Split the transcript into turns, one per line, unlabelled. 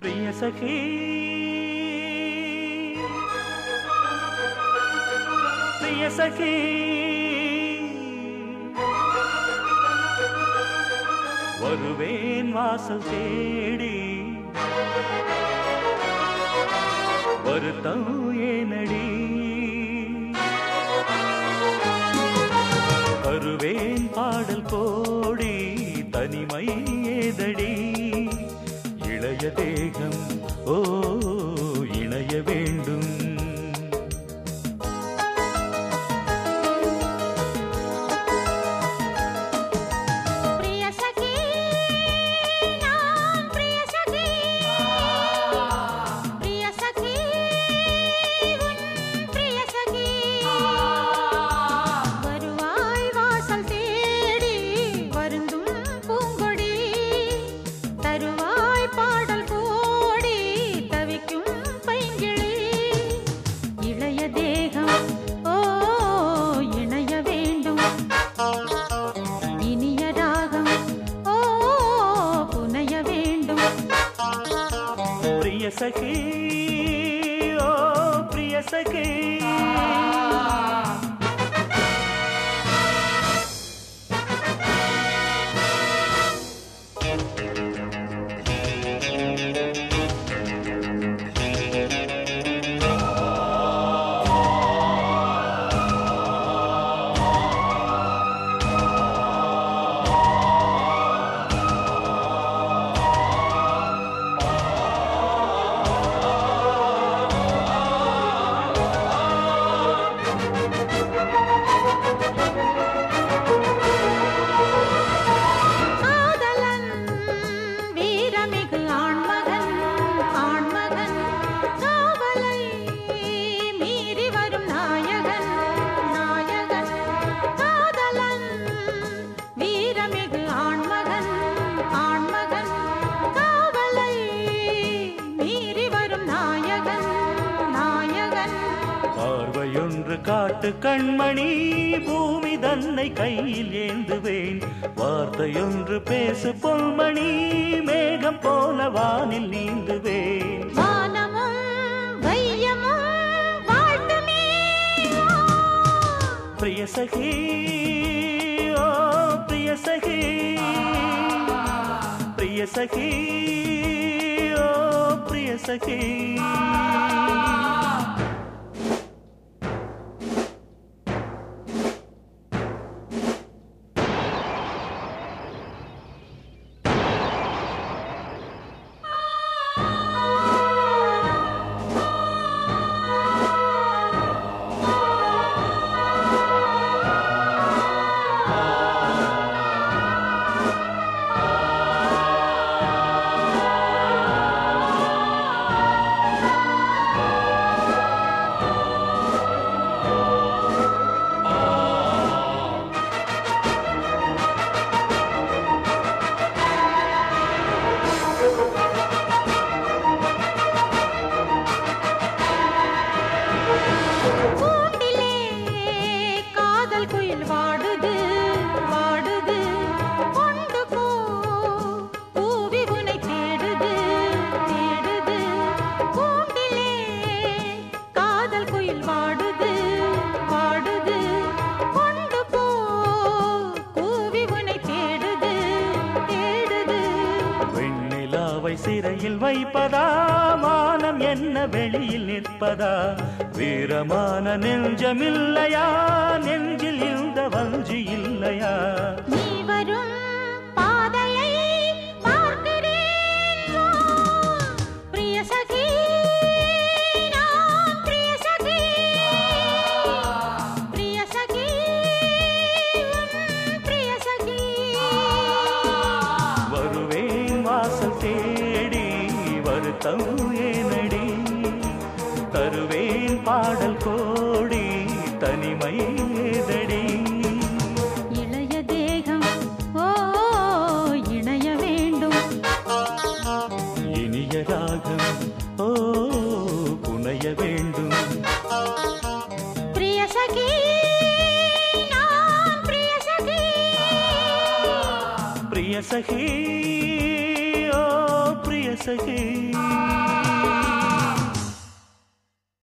பிரிய சகி பிரிய சகி வருவேன் வாசல் தேடி வருத்தம் ஏனடி. தருவேன் பாடல் கோடி தனிமை ஏதடி. தேகம் ஓ
பிரிய சகி ஓ
பிரிய சகி காட்டு கண்மணி பூமி தன்னை கையில் ஏந்துவேன். வார்த்தையொன்று பேசு பொன்மணி மேகம் போல வானில் நீந்துவேன். பிரிய சகி ஓ பிரிய சகி. பிரிய சகி ஓ பிரிய சகி.
காதல் குயில் வாடுது வாடுது. கொண்டு போ பூவி உனை தேடுது தேடுது. கூண்டிலே காதல் குயில் வாடுது வாடுது. கொண்டு போ பூவி உனை தேடுது தேடுது.
வெண்ணிலாவை சிறையில் வைப்பதா? மானம் என்ன வெளியில் நிற்பதா? வீரமான நெஞ்சமில்லையா? நெஞ்சில் இந்த வஞ்சி இல்லையா? கோடி தனிமை ஏதடி.
இளைய தேகம் ஓ இணைய வேண்டும்.
இனிய ராகம் ஓ புனைய வேண்டும்.
பிரிய சகி
பிரிய சகி ஓ பிரிய சகி.